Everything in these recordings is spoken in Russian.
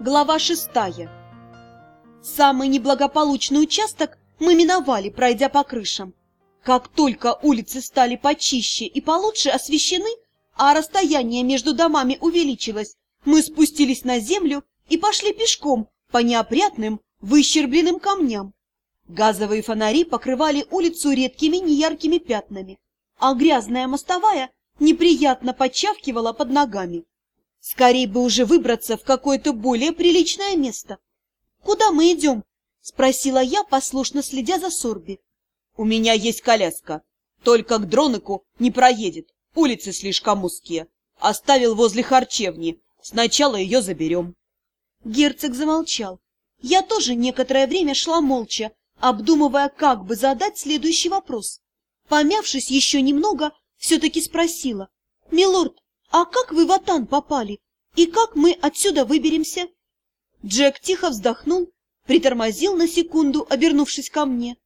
Глава шестая. Самый неблагополучный участок мы миновали, пройдя по крышам. Как только улицы стали почище и получше освещены, а расстояние между домами увеличилось, мы спустились на землю и пошли пешком по неопрятным, выщербленным камням. Газовые фонари покрывали улицу редкими неяркими пятнами, а грязная мостовая неприятно подчавкивала под ногами. Скорей бы уже выбраться в какое-то более приличное место. — Куда мы идем? — спросила я, послушно следя за Сорби. — У меня есть коляска. Только к Дроныку не проедет. Улицы слишком узкие. Оставил возле харчевни. Сначала ее заберем. Герцог замолчал. Я тоже некоторое время шла молча, обдумывая, как бы задать следующий вопрос. Помявшись еще немного, все-таки спросила. — Милорд, «А как вы в Атан попали? И как мы отсюда выберемся?» Джек тихо вздохнул, притормозил на секунду, обернувшись ко мне.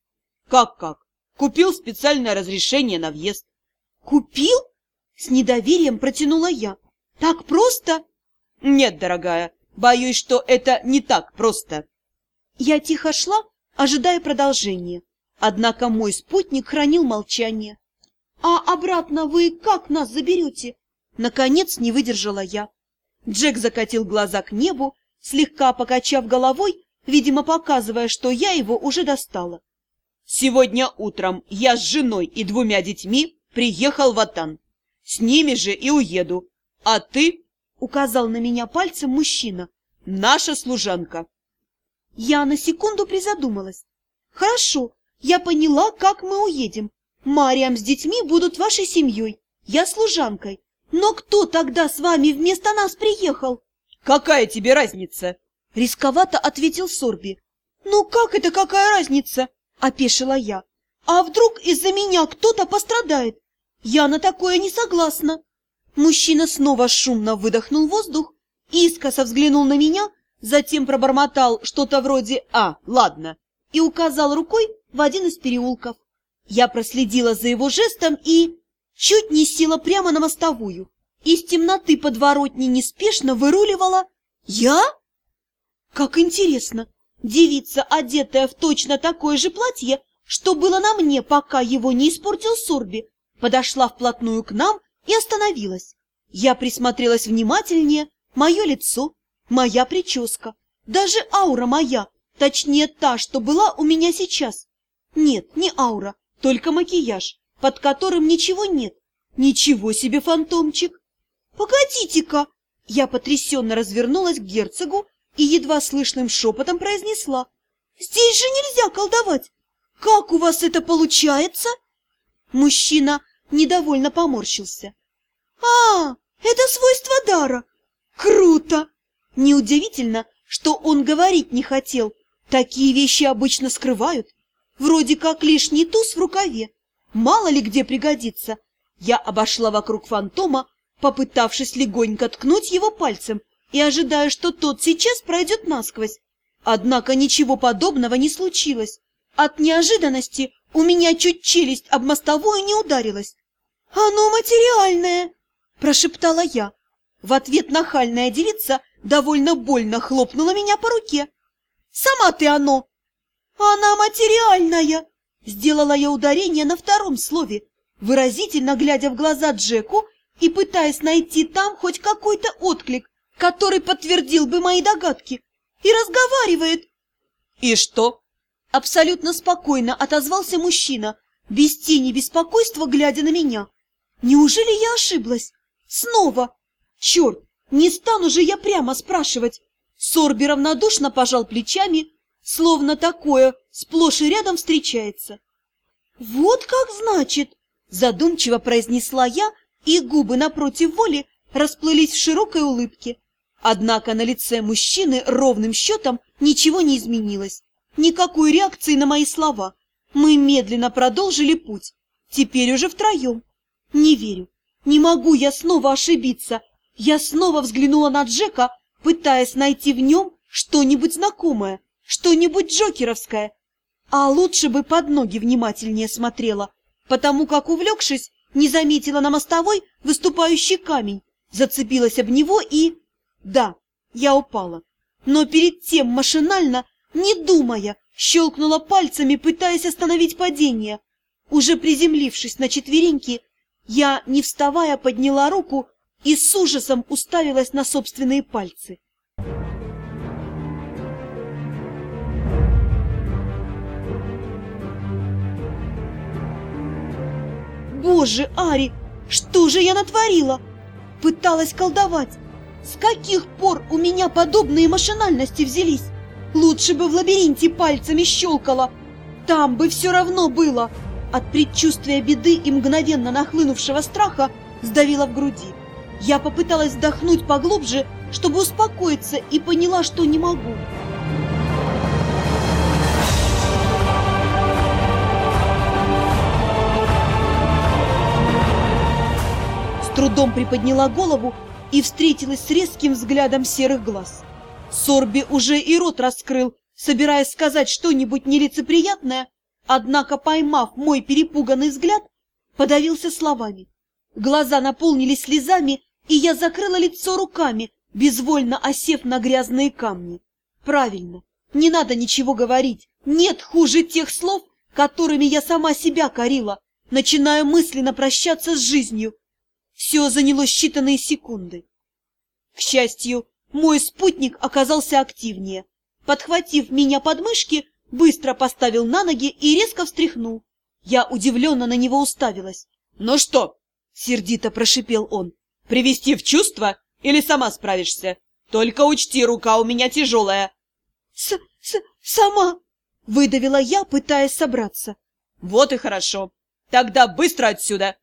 «Как-как? Купил специальное разрешение на въезд». «Купил?» — с недоверием протянула я. «Так просто?» «Нет, дорогая, боюсь, что это не так просто». Я тихо шла, ожидая продолжения. Однако мой спутник хранил молчание. «А обратно вы как нас заберете?» Наконец не выдержала я. Джек закатил глаза к небу, слегка покачав головой, видимо, показывая, что я его уже достала. «Сегодня утром я с женой и двумя детьми приехал в Атан. С ними же и уеду. А ты, — указал на меня пальцем мужчина, — наша служанка». Я на секунду призадумалась. «Хорошо, я поняла, как мы уедем. Мариам с детьми будут вашей семьей, я служанкой. Но кто тогда с вами вместо нас приехал? Какая тебе разница? Рисковато ответил Сорби. Ну как это какая разница? Опешила я. А вдруг из-за меня кто-то пострадает? Я на такое не согласна. Мужчина снова шумно выдохнул воздух, искоса взглянул на меня, затем пробормотал что-то вроде «А, ладно», и указал рукой в один из переулков. Я проследила за его жестом и чуть не села прямо на мостовую. Из темноты подворотни неспешно выруливала я? Как интересно, девица, одетая в точно такое же платье, что было на мне, пока его не испортил Сорби, подошла вплотную к нам и остановилась. Я присмотрелась внимательнее, мое лицо, моя прическа, даже аура моя, точнее та, что была у меня сейчас. Нет, не аура, только макияж, под которым ничего нет. Ничего себе фантомчик! Погодите-ка! Я потрясенно развернулась к герцогу и едва слышным шепотом произнесла. Здесь же нельзя колдовать! Как у вас это получается? Мужчина недовольно поморщился. А, это свойство дара! Круто! Неудивительно, что он говорить не хотел. Такие вещи обычно скрывают. Вроде как лишний туз в рукаве. Мало ли где пригодится. Я обошла вокруг фантома, попытавшись легонько ткнуть его пальцем и ожидая, что тот сейчас пройдет насквозь. Однако ничего подобного не случилось. От неожиданности у меня чуть челюсть об мостовую не ударилась. «Оно материальное!» – прошептала я. В ответ нахальная девица довольно больно хлопнула меня по руке. «Сама ты оно!» «Она материальная!» Сделала я ударение на втором слове, выразительно глядя в глаза Джеку и пытаясь найти там хоть какой-то отклик, который подтвердил бы мои догадки. И разговаривает. «И что?» Абсолютно спокойно отозвался мужчина, без тени беспокойства глядя на меня. «Неужели я ошиблась? Снова? Черт, не стану же я прямо спрашивать!» Сорби равнодушно пожал плечами, словно такое сплошь и рядом встречается. «Вот как значит!» – задумчиво произнесла я, и губы напротив воли расплылись в широкой улыбке. Однако на лице мужчины ровным счетом ничего не изменилось. Никакой реакции на мои слова. Мы медленно продолжили путь. Теперь уже втроем. Не верю. Не могу я снова ошибиться. Я снова взглянула на Джека, пытаясь найти в нем что-нибудь знакомое, что-нибудь джокеровское. А лучше бы под ноги внимательнее смотрела, потому как, увлекшись, не заметила на мостовой выступающий камень, зацепилась об него и... Да, я упала. но перед тем машинально, не думая, щелкнула пальцами, пытаясь остановить падение. Уже приземлившись на четвереньки, я, не вставая, подняла руку и с ужасом уставилась на собственные пальцы. Боже, Ари, что же я натворила? Пыталась колдовать. С каких пор у меня подобные машинальности взялись? Лучше бы в лабиринте пальцами щелкала. Там бы все равно было. От предчувствия беды и мгновенно нахлынувшего страха сдавила в груди. Я попыталась вдохнуть поглубже, чтобы успокоиться, и поняла, что не могу. Трудом приподняла голову и встретилась с резким взглядом серых глаз. Сорби уже и рот раскрыл, собираясь сказать что-нибудь нелицеприятное, однако, поймав мой перепуганный взгляд, подавился словами. Глаза наполнились слезами, и я закрыла лицо руками, безвольно осев на грязные камни. Правильно, не надо ничего говорить, нет хуже тех слов, которыми я сама себя корила, начиная мысленно прощаться с жизнью, все заняло считанные секунды. К счастью, мой спутник оказался активнее. Подхватив меня под мышки, быстро поставил на ноги и резко встряхнул. Я удивленно на него уставилась. «Ну что?» — сердито прошипел он. «Привести в чувство или сама справишься? Только учти, рука у меня тяжелая». «С... с... сама!» — выдавила я, пытаясь собраться. «Вот и хорошо. Тогда быстро отсюда!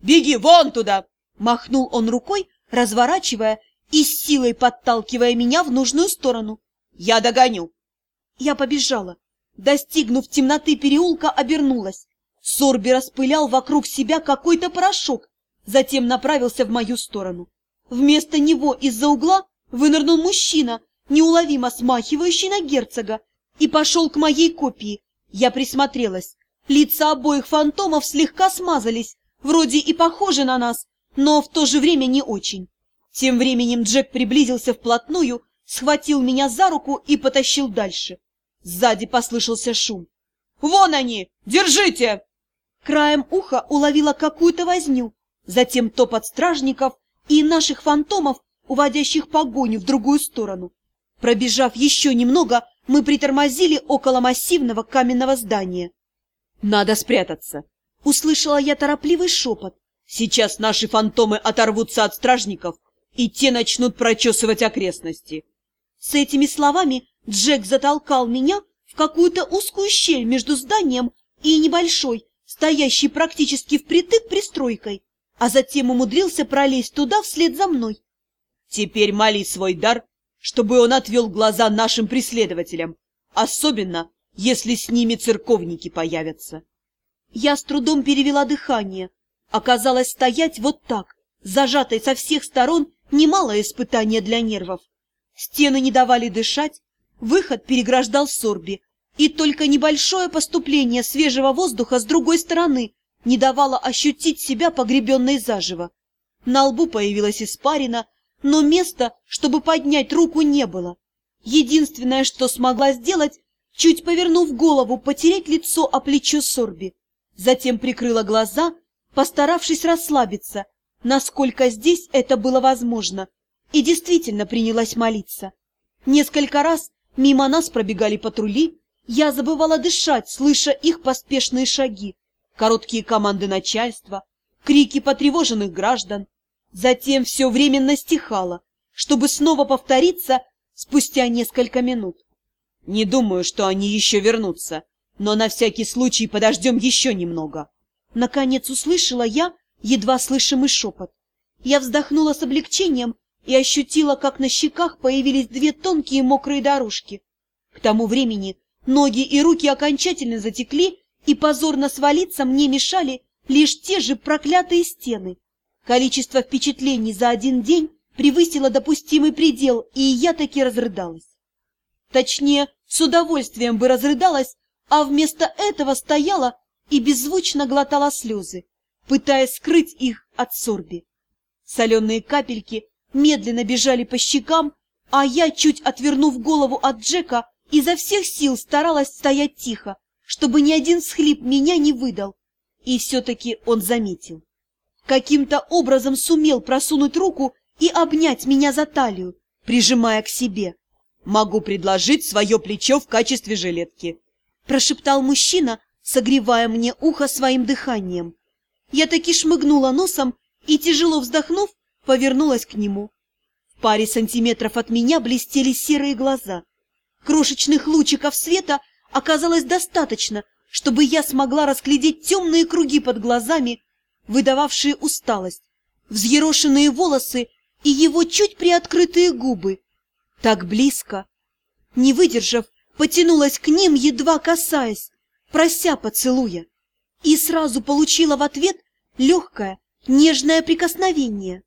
Беги вон туда!» Махнул он рукой, разворачивая и с силой подталкивая меня в нужную сторону. «Я догоню!» Я побежала. Достигнув темноты переулка, обернулась. Сорби распылял вокруг себя какой-то порошок, затем направился в мою сторону. Вместо него из-за угла вынырнул мужчина, неуловимо смахивающий на герцога, и пошел к моей копии. Я присмотрелась. Лица обоих фантомов слегка смазались, вроде и похожи на нас, но в то же время не очень. Тем временем Джек приблизился вплотную, схватил меня за руку и потащил дальше. Сзади послышался шум. «Вон они! Держите!» Краем уха уловила какую-то возню, затем топот стражников и наших фантомов, уводящих погоню в другую сторону. Пробежав еще немного, мы притормозили около массивного каменного здания. «Надо спрятаться!» — услышала я торопливый шепот. Сейчас наши фантомы оторвутся от стражников, и те начнут прочесывать окрестности. С этими словами Джек затолкал меня в какую-то узкую щель между зданием и небольшой, стоящей практически впритык пристройкой, а затем умудрился пролезть туда вслед за мной. Теперь моли свой дар, чтобы он отвел глаза нашим преследователям, особенно если с ними церковники появятся. Я с трудом перевела дыхание, Оказалось, стоять вот так, зажатой со всех сторон, немалое испытание для нервов. Стены не давали дышать, выход переграждал Сорби, и только небольшое поступление свежего воздуха с другой стороны не давало ощутить себя погребенной заживо. На лбу появилась испарина, но места, чтобы поднять руку, не было. Единственное, что смогла сделать, чуть повернув голову, потереть лицо о плечо Сорби. Затем прикрыла глаза постаравшись расслабиться, насколько здесь это было возможно, и действительно принялась молиться. Несколько раз мимо нас пробегали патрули, я забывала дышать, слыша их поспешные шаги, короткие команды начальства, крики потревоженных граждан. Затем все временно стихало, чтобы снова повториться спустя несколько минут. Не думаю, что они еще вернутся, но на всякий случай подождем еще немного. Наконец услышала я едва слышимый шепот. Я вздохнула с облегчением и ощутила, как на щеках появились две тонкие мокрые дорожки. К тому времени ноги и руки окончательно затекли, и позорно свалиться мне мешали лишь те же проклятые стены. Количество впечатлений за один день превысило допустимый предел, и я таки разрыдалась. Точнее, с удовольствием бы разрыдалась, а вместо этого стояла и беззвучно глотала слезы, пытаясь скрыть их от сорби. Соленые капельки медленно бежали по щекам, А я, чуть отвернув голову от Джека, изо всех сил старалась стоять тихо, чтобы ни один схлип меня не выдал. И все-таки он заметил. Каким-то образом сумел просунуть руку и обнять меня за талию, прижимая к себе. «Могу предложить свое плечо в качестве жилетки», – прошептал мужчина, согревая мне ухо своим дыханием. Я таки шмыгнула носом и, тяжело вздохнув, повернулась к нему. В паре сантиметров от меня блестели серые глаза. Крошечных лучиков света оказалось достаточно, чтобы я смогла разглядеть темные круги под глазами, выдававшие усталость, взъерошенные волосы и его чуть приоткрытые губы. Так близко. Не выдержав, потянулась к ним, едва касаясь, прося поцелуя. И сразу получила в ответ легкое, нежное прикосновение.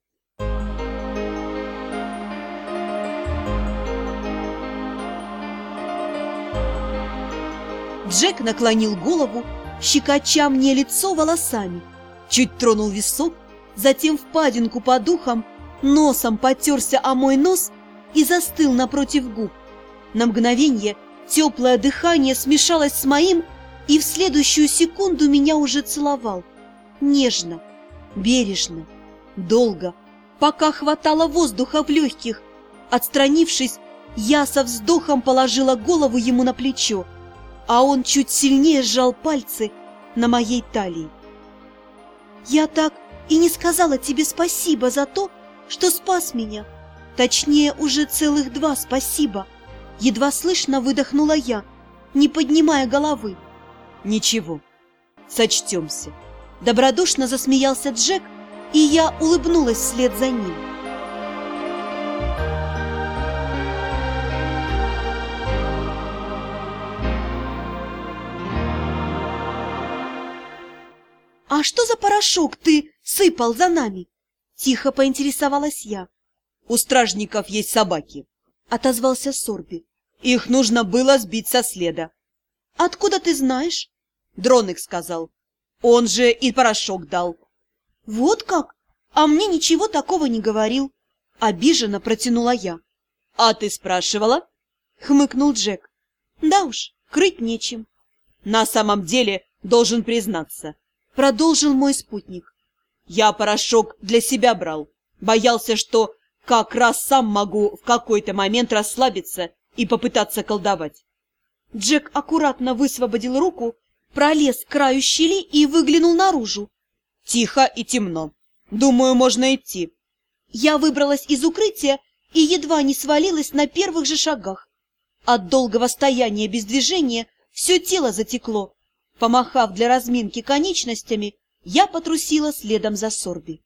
Джек наклонил голову, щекоча мне лицо волосами, чуть тронул висок, затем впадинку по духам, носом потерся о мой нос и застыл напротив губ. На мгновение теплое дыхание смешалось с моим, и в следующую секунду меня уже целовал. Нежно, бережно, долго, пока хватало воздуха в легких. Отстранившись, я со вздохом положила голову ему на плечо, а он чуть сильнее сжал пальцы на моей талии. «Я так и не сказала тебе спасибо за то, что спас меня. Точнее, уже целых два спасибо. Едва слышно выдохнула я, не поднимая головы. Ничего, сочтемся. Добродушно засмеялся Джек, и я улыбнулась вслед за ним. «А что за порошок ты сыпал за нами?» Тихо поинтересовалась я. «У стражников есть собаки», — отозвался Сорби. «Их нужно было сбить со следа». «Откуда ты знаешь?» Дрон их сказал. Он же и порошок дал. «Вот как? А мне ничего такого не говорил». Обиженно протянула я. «А ты спрашивала?» — хмыкнул Джек. «Да уж, крыть нечем». «На самом деле, должен признаться», — продолжил мой спутник. Я порошок для себя брал. Боялся, что как раз сам могу в какой-то момент расслабиться и попытаться колдовать. Джек аккуратно высвободил руку, пролез к краю щели и выглянул наружу. Тихо и темно. Думаю, можно идти. Я выбралась из укрытия и едва не свалилась на первых же шагах. От долгого стояния без движения все тело затекло. Помахав для разминки конечностями, я потрусила следом за Сорби.